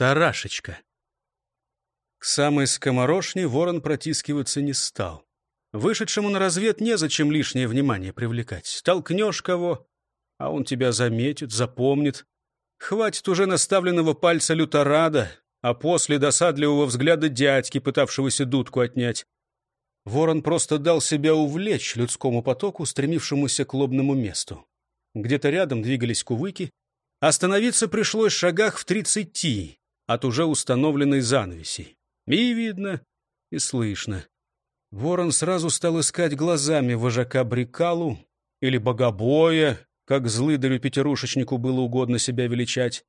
Тарашечка. К самой скоморошне ворон протискиваться не стал. Вышедшему на развед незачем лишнее внимание привлекать. Толкнешь кого, а он тебя заметит, запомнит. Хватит уже наставленного пальца люторада, а после досадливого взгляда дядьки, пытавшегося дудку отнять. Ворон просто дал себя увлечь людскому потоку, стремившемуся к лобному месту. Где-то рядом двигались кувыки. Остановиться пришлось в шагах в тридцати от уже установленной занавеси. И видно, и слышно. Ворон сразу стал искать глазами вожака Брикалу или богобоя, как злыдарю-пятерушечнику было угодно себя величать.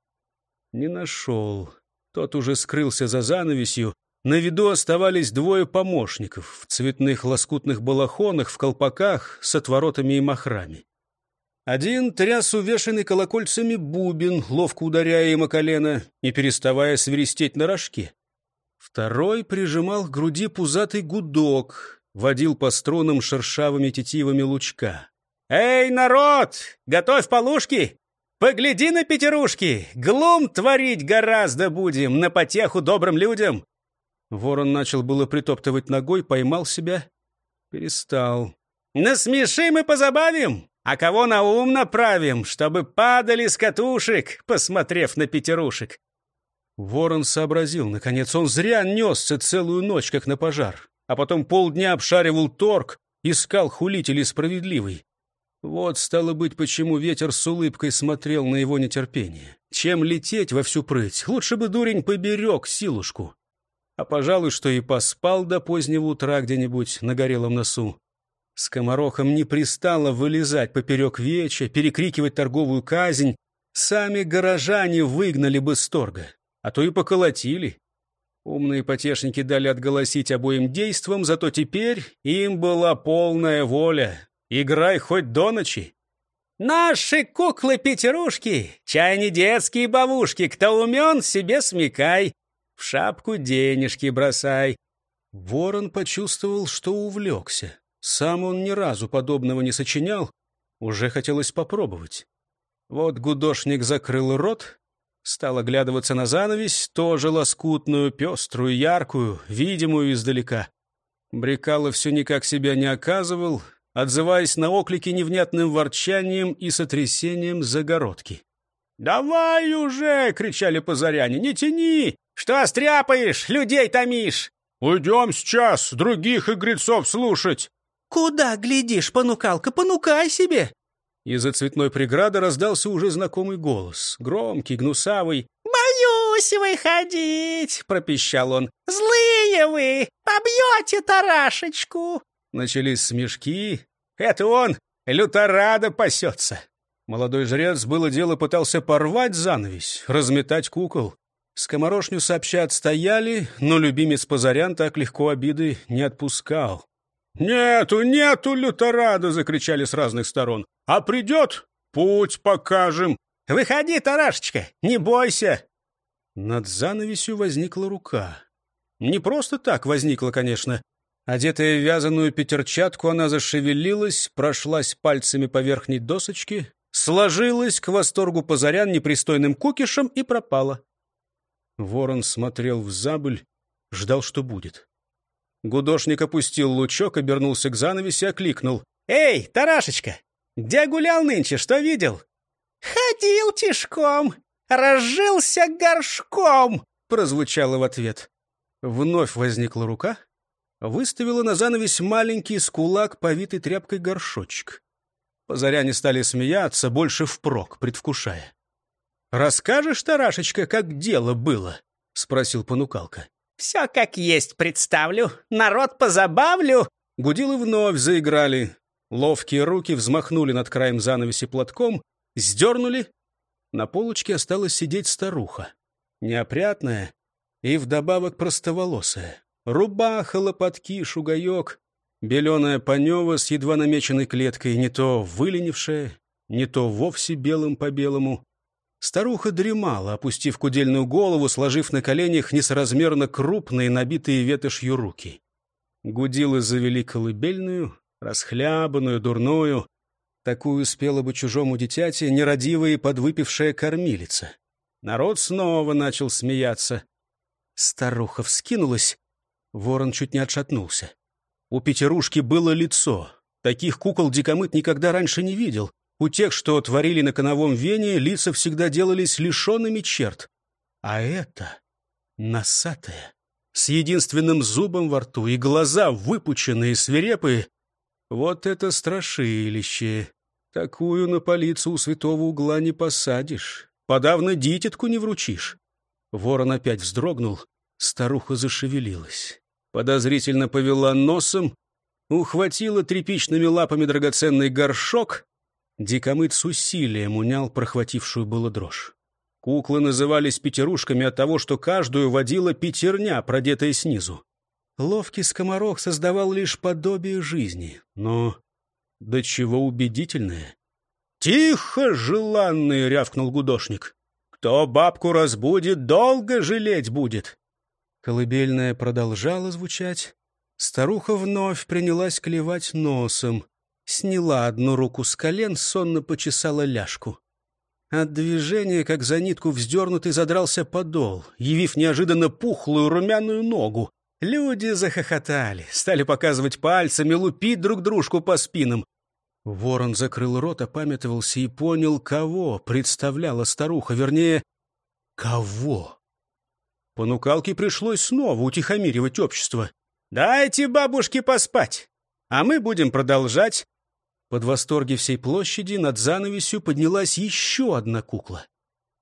Не нашел. Тот уже скрылся за занавесью. На виду оставались двое помощников в цветных лоскутных балахонах, в колпаках, с отворотами и махрами. Один тряс увешанный колокольцами бубен, ловко ударяя о колено, не переставая свиристеть на рожке. Второй прижимал к груди пузатый гудок, водил по струнам шершавыми тетивами лучка. «Эй, народ! Готовь полушки! Погляди на пятерушки! Глум творить гораздо будем, на потеху добрым людям!» Ворон начал было притоптывать ногой, поймал себя, перестал. «Насмешим и позабавим, а кого на ум направим, чтобы падали с катушек, посмотрев на пятерушек!» Ворон сообразил, наконец, он зря несся целую ночь, как на пожар, а потом полдня обшаривал торг, искал хулителей справедливый. Вот, стало быть, почему ветер с улыбкой смотрел на его нетерпение. Чем лететь во всю прыть, лучше бы дурень поберег силушку. А, пожалуй, что и поспал до позднего утра где-нибудь на горелом носу. Скоморохом не пристало вылезать поперек веча, перекрикивать торговую казнь. Сами горожане выгнали бы с торга, а то и поколотили. Умные потешники дали отголосить обоим действам, зато теперь им была полная воля, Играй хоть до ночи. Наши куклы-пятерушки, чай не детские бабушки, кто умен, себе смекай, в шапку денежки бросай. Ворон почувствовал, что увлекся. Сам он ни разу подобного не сочинял, уже хотелось попробовать. Вот гудошник закрыл рот, стал оглядываться на занавесь, тоже лоскутную, пеструю, яркую, видимую издалека. Брикало все никак себя не оказывал, отзываясь на оклики невнятным ворчанием и сотрясением загородки. «Давай уже!» — кричали позаряне. «Не тяни! Что стряпаешь? Людей томишь!» «Уйдем сейчас, других игрецов слушать!» «Куда глядишь, понукалка? Понукай себе!» Из-за цветной преграды раздался уже знакомый голос, громкий, гнусавый. «Боюсь выходить!» — пропищал он. «Злые вы! Побьете тарашечку!» Начались смешки. «Это он! Люторада пасется!» Молодой жрец было дело пытался порвать занавесь, разметать кукол. Скоморошню сообща отстояли, но любимец Позарян так легко обиды не отпускал. «Нету, нету люторада!» — закричали с разных сторон. «А придет? Путь покажем!» «Выходи, Тарашечка, не бойся!» Над занавесью возникла рука. Не просто так возникла, конечно. Одетая в вязаную пятерчатку, она зашевелилась, прошлась пальцами по верхней досочке, сложилась к восторгу позарян непристойным кукишем и пропала. Ворон смотрел в забыль, ждал, что будет. Гудошник опустил лучок, обернулся к занавеси, окликнул. «Эй, Тарашечка, где гулял нынче, что видел?» «Ходил тишком, разжился горшком!» прозвучало в ответ. Вновь возникла рука, выставила на занавес маленький скулак, повитый тряпкой горшочек. Позаряне стали смеяться, больше впрок, предвкушая. «Расскажешь, Тарашечка, как дело было?» — спросил понукалка. «Все как есть представлю, народ позабавлю!» Гудилы вновь заиграли. Ловкие руки взмахнули над краем занавеси платком, сдернули. На полочке осталась сидеть старуха. Неопрятная и вдобавок простоволосая. Рубаха, лопатки, шугаек, беленая панева с едва намеченной клеткой, не то выленившая, не то вовсе белым по белому. Старуха дремала, опустив кудельную голову, сложив на коленях несоразмерно крупные, набитые ветошью руки. Гудилы завели колыбельную, расхлябанную, дурную. Такую спела бы чужому дитяти нерадивая и подвыпившая кормилица. Народ снова начал смеяться. Старуха вскинулась. Ворон чуть не отшатнулся. У Петерушки было лицо. Таких кукол дикомыт никогда раньше не видел. У тех, что творили на коновом вене, лица всегда делались лишенными черт. А это носатое, с единственным зубом во рту и глаза выпученные, свирепые. Вот это страшилище! Такую на полицию у святого угла не посадишь. Подавно дитятку не вручишь. Ворон опять вздрогнул, старуха зашевелилась. Подозрительно повела носом, ухватила тряпичными лапами драгоценный горшок. Дикомыт с усилием унял прохватившую было дрожь. Куклы назывались пятерушками от того, что каждую водила пятерня, продетая снизу. Ловкий скоморох создавал лишь подобие жизни, но до чего убедительное. «Тихо, желанный!» — рявкнул гудошник. «Кто бабку разбудит, долго жалеть будет!» Колыбельная продолжала звучать. Старуха вновь принялась клевать носом. Сняла одну руку с колен, сонно почесала ляжку. От движения, как за нитку вздернутый, задрался подол, явив неожиданно пухлую румяную ногу. Люди захохотали, стали показывать пальцами, лупить друг дружку по спинам. Ворон закрыл рот, опамятовался и понял, кого представляла старуха, вернее, кого. Понукалке пришлось снова утихомиривать общество. «Дайте бабушке поспать, а мы будем продолжать». Под восторги всей площади над занавесью поднялась еще одна кукла.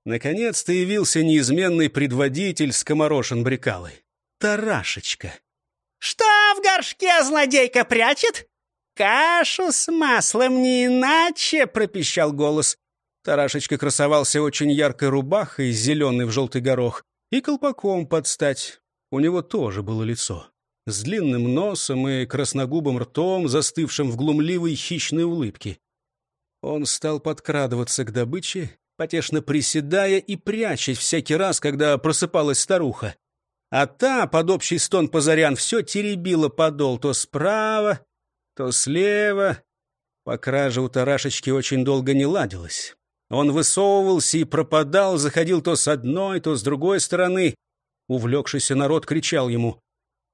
Наконец-то явился неизменный предводитель скоморошен брекалой. Тарашечка. «Что в горшке злодейка прячет?» «Кашу с маслом не иначе!» — пропищал голос. Тарашечка красовался очень яркой рубахой, зеленой в желтый горох, и колпаком под стать. У него тоже было лицо. С длинным носом и красногубым ртом, застывшим в глумливой хищной улыбке. Он стал подкрадываться к добыче, потешно приседая и прячась всякий раз, когда просыпалась старуха. А та, под общий стон позарян, все теребила подол то справа, то слева. По краже у Тарашечки очень долго не ладилось. Он высовывался и пропадал, заходил то с одной, то с другой стороны. Увлекшийся народ кричал ему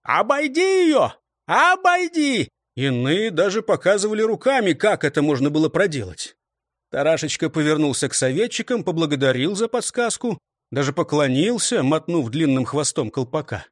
«Обойди ее! Обойди!» Иные даже показывали руками, как это можно было проделать. Тарашечка повернулся к советчикам, поблагодарил за подсказку, даже поклонился, мотнув длинным хвостом колпака.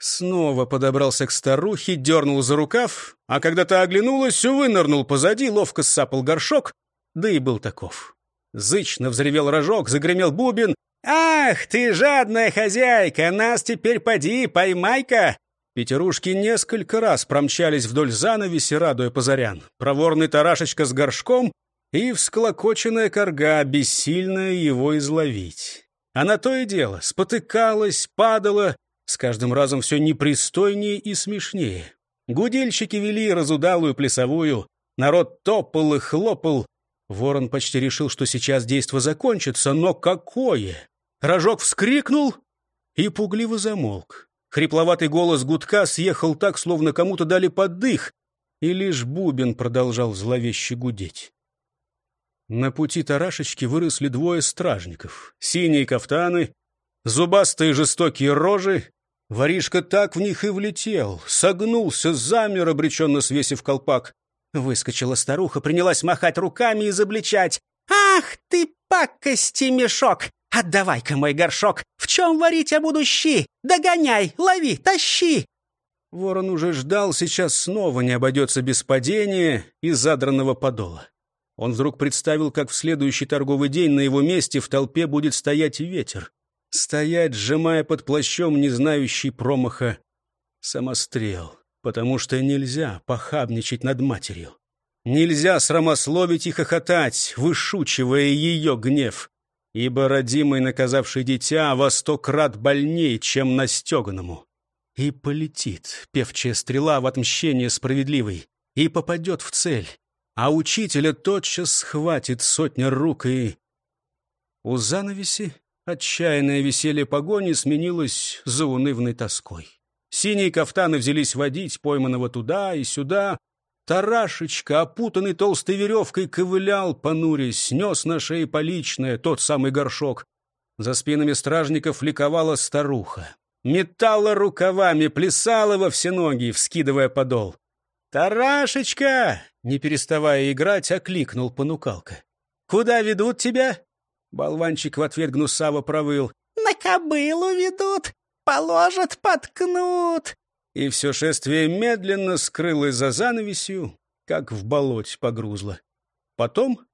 Снова подобрался к старухе, дернул за рукав, а когда та оглянулась, вынырнул позади, ловко сапал горшок, да и был таков. Зычно взревел рожок, загремел бубен. «Ах, ты жадная хозяйка! Нас теперь поди, поймай-ка!» Петерушки несколько раз промчались вдоль занавеси, радуя позарян. Проворный тарашечка с горшком и всклокоченная корга, бессильная его изловить. Она то и дело спотыкалась, падала, с каждым разом все непристойнее и смешнее. Гудельщики вели разудалую плясовую, народ топал и хлопал. Ворон почти решил, что сейчас действо закончится, но какое! Рожок вскрикнул и пугливо замолк. Хрипловатый голос гудка съехал так, словно кому-то дали поддых, и лишь бубен продолжал зловеще гудеть. На пути Тарашечки выросли двое стражников. Синие кафтаны, зубастые жестокие рожи, Воришка так в них и влетел, согнулся, замер, обреченно свесив колпак. Выскочила старуха, принялась махать руками и забличать. «Ах ты, пакости мешок! Отдавай-ка мой горшок! В чем варить я буду щи? Догоняй, лови, тащи!» Ворон уже ждал, сейчас снова не обойдется без падения и задранного подола. Он вдруг представил, как в следующий торговый день на его месте в толпе будет стоять ветер. Стоять, сжимая под плащом не знающий промаха самострел, потому что нельзя похабничать над матерью. Нельзя срамословить и хохотать, вышучивая ее гнев, ибо родимый, наказавший дитя, во сто крат больнее, чем настеганному. И полетит певчая стрела в отмщение справедливой, и попадет в цель, а учителя тотчас схватит сотня рук и... У занавеси Отчаянное веселье погони сменилось заунывной тоской. Синие кафтаны взялись водить пойманного туда и сюда. Тарашечка, опутанный толстой веревкой, ковылял, понурясь, снес на шее поличное, тот самый горшок. За спинами стражников ликовала старуха. Металла рукавами, плясала во все ноги, вскидывая подол. «Тарашечка!» — не переставая играть, окликнул понукалка. «Куда ведут тебя?» Болванчик в ответ гнусаво провыл. «На кобылу ведут, положат, подкнут!» И все шествие медленно скрылось за занавесью, как в болоте погрузло. Потом,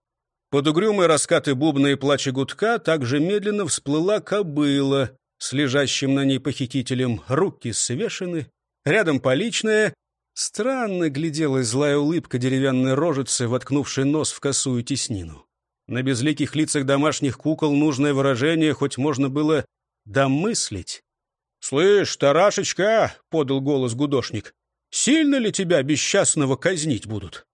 под угрюмые раскаты бубна и плача гудка, также медленно всплыла кобыла с лежащим на ней похитителем, руки свешены, рядом поличная. Странно гляделась злая улыбка деревянной рожицы, воткнувшей нос в косую теснину. На безликих лицах домашних кукол нужное выражение хоть можно было домыслить. «Слышь, Тарашечка!» — подал голос гудошник. «Сильно ли тебя, бесчастного, казнить будут?»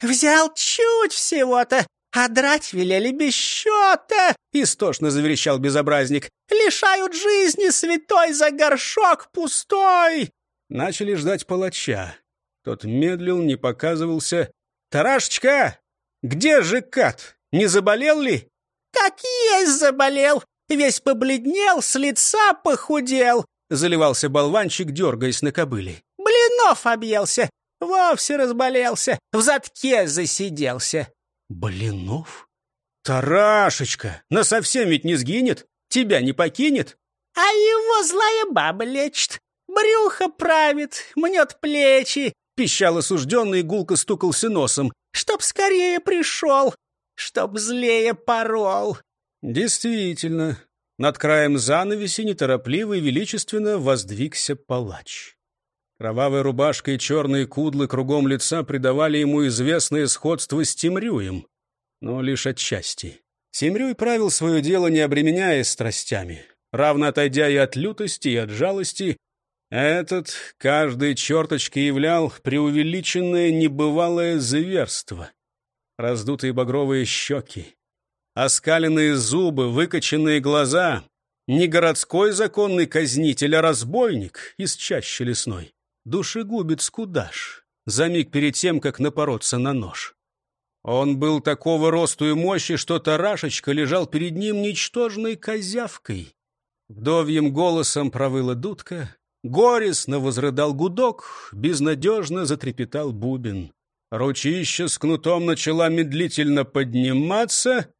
«Взял чуть всего-то, а драть велели без счета!» — истошно заверещал безобразник. «Лишают жизни святой за горшок пустой!» Начали ждать палача. Тот медлил, не показывался. «Тарашечка, где же кат? Не заболел ли?» «Как есть заболел! Весь побледнел, с лица похудел!» Заливался болванчик, дергаясь на кобыле. «Блинов объелся! Вовсе разболелся! В задке засиделся!» «Блинов? Тарашечка! Насовсем ведь не сгинет? Тебя не покинет?» «А его злая баба лечит, брюхо правит, мнет плечи!» Пищал осужденный и гулко стукался носом. «Чтоб скорее пришел, чтоб злее порол!» Действительно, над краем занавеси неторопливо и величественно воздвигся палач. Кровавая рубашка и черные кудлы кругом лица придавали ему известное сходство с Тимрюем, но лишь отчасти. Тимрюй правил свое дело, не обременяясь страстями, равно отойдя и от лютости, и от жалости. Этот каждой черточкой являл преувеличенное небывалое зверство. Раздутые багровые щеки, оскаленные зубы, выкоченные глаза. Не городской законный казнитель, а разбойник из чащи лесной душегубец-кудаш, за миг перед тем, как напороться на нож. Он был такого росту и мощи, что Тарашечка лежал перед ним ничтожной козявкой. Вдовьим голосом провыла дудка, горестно возрыдал гудок, безнадежно затрепетал бубен. Ручища с кнутом начала медлительно подниматься,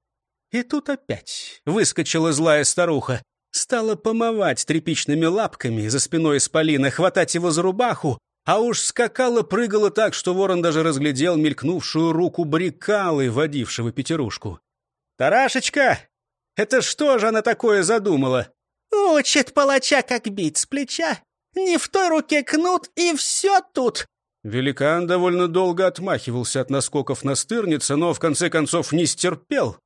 и тут опять выскочила злая старуха стала помывать тряпичными лапками за спиной исполина, хватать его за рубаху, а уж скакала, прыгала так, что ворон даже разглядел мелькнувшую руку брикалы, водившего пятерушку. «Тарашечка, это что же она такое задумала?» «Учит палача, как бить с плеча. Не в той руке кнут, и все тут!» Великан довольно долго отмахивался от наскоков на стырнице, но в конце концов не стерпел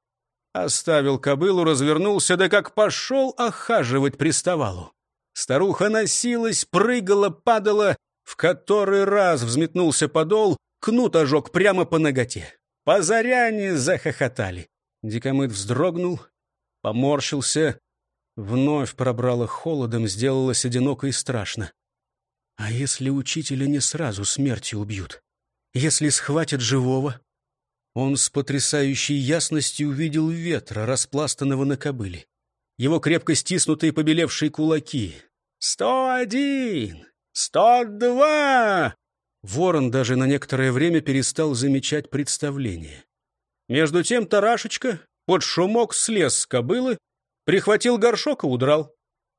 Оставил кобылу, развернулся, да как пошел охаживать приставалу. Старуха носилась, прыгала, падала, в который раз взметнулся подол, кнут ожег прямо по ноготе. Позаряне захохотали. Дикомыт вздрогнул, поморщился. Вновь пробрало холодом, сделалось одиноко и страшно. А если учителя не сразу смертью убьют? Если схватят живого? Он с потрясающей ясностью увидел ветра, распластанного на кобыле. Его крепко стиснутые побелевшие кулаки. «Сто один! Сто два!» Ворон даже на некоторое время перестал замечать представление. Между тем Тарашечка под шумок слез с кобылы, прихватил горшок и удрал.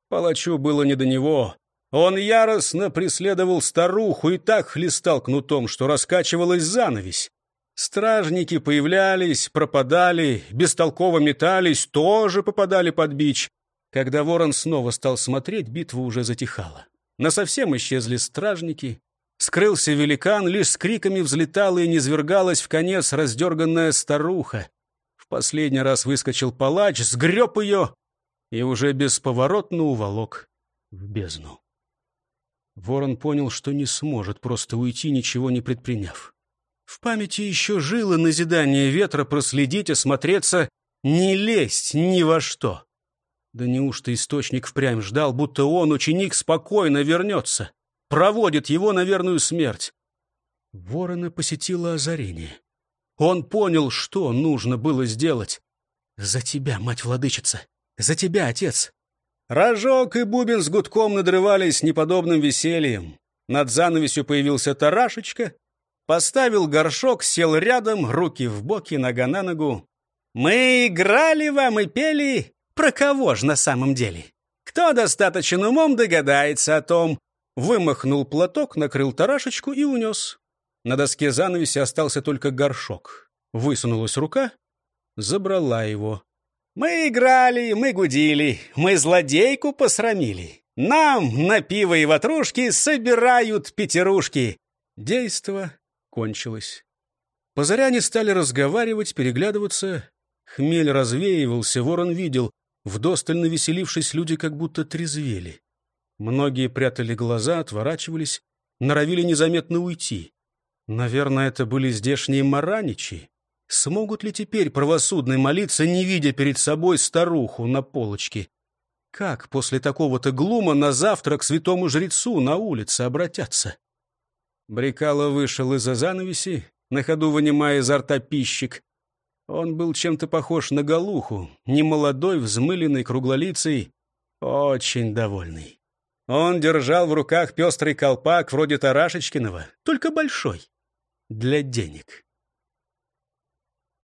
Палачу было не до него. Он яростно преследовал старуху и так хлестал кнутом, что раскачивалась занавесь. Стражники появлялись, пропадали, бестолково метались, тоже попадали под бич. Когда ворон снова стал смотреть, битва уже затихала. Насовсем исчезли стражники. Скрылся великан, лишь с криками взлетала и низвергалась в конец раздерганная старуха. В последний раз выскочил палач, сгреб ее и уже бесповоротно уволок в бездну. Ворон понял, что не сможет просто уйти, ничего не предприняв. В памяти еще жило назидание ветра проследить, осмотреться, не лезть ни во что. Да неужто источник впрямь ждал, будто он, ученик, спокойно вернется, проводит его на верную смерть? Ворона посетило озарение. Он понял, что нужно было сделать. «За тебя, мать-владычица! За тебя, отец!» Рожок и бубен с гудком надрывались неподобным весельем. Над занавесью появился Тарашечка, поставил горшок, сел рядом, руки в боки, нога на ногу. «Мы играли вам и пели. Про кого ж на самом деле? Кто достаточно умом догадается о том?» Вымахнул платок, накрыл Тарашечку и унес. На доске занавеси остался только горшок. Высунулась рука, забрала его. «Мы играли, мы гудили, мы злодейку посрамили. Нам на пиво и ватрушки собирают пятерушки». Действо кончилось. Позаряне стали разговаривать, переглядываться. Хмель развеивался, ворон видел. Вдосталь навеселившись, люди как будто трезвели. Многие прятали глаза, отворачивались, норовили незаметно уйти. Наверное, это были здешние мараничи. Смогут ли теперь правосудные молиться, не видя перед собой старуху на полочке? Как после такого-то глума на завтра к святому жрецу на улице обратятся? Брикало вышел из-за занавеси, на ходу вынимая изо рта пищик. Он был чем-то похож на голуху, немолодой, взмыленный, круглолицый, очень довольный. Он держал в руках пестрый колпак вроде Тарашечкиного, только большой, для денег.